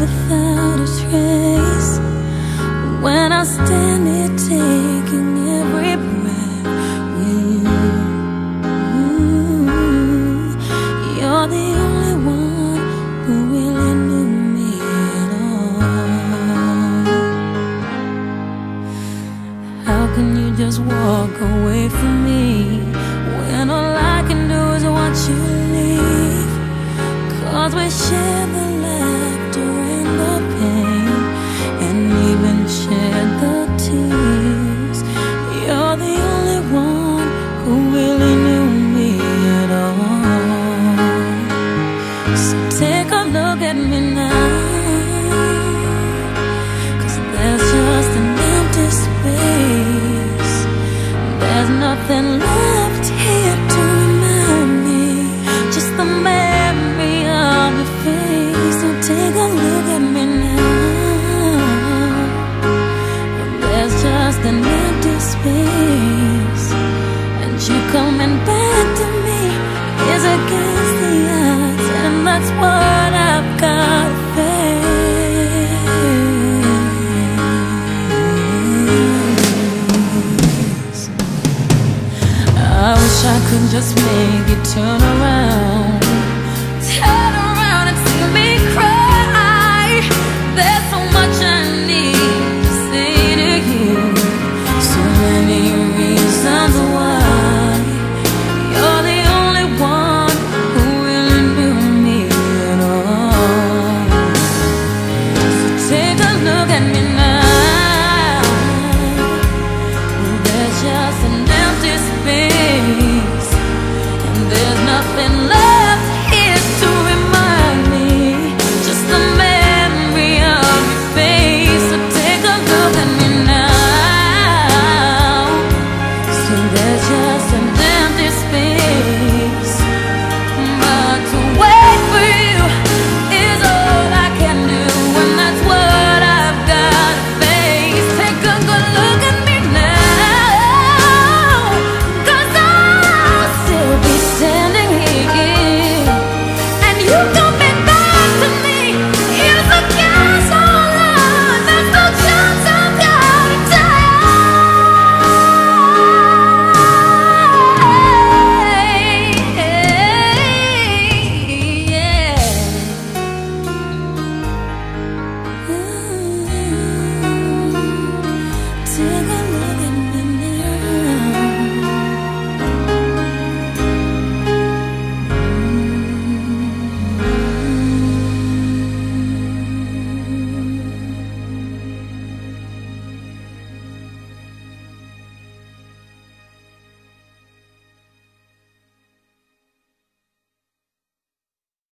without a trace. When I stand here taking every breath with you, you're the only one who really knew me at all. How can you just walk away from me when all I can do is watch you leave? Cause we share the There's nothing left here to remind me Just the memory of your face. So take a look at me now. And There's just an empty space. And you coming back to me Is against the odds. And that's what I've got. I could just make it turn around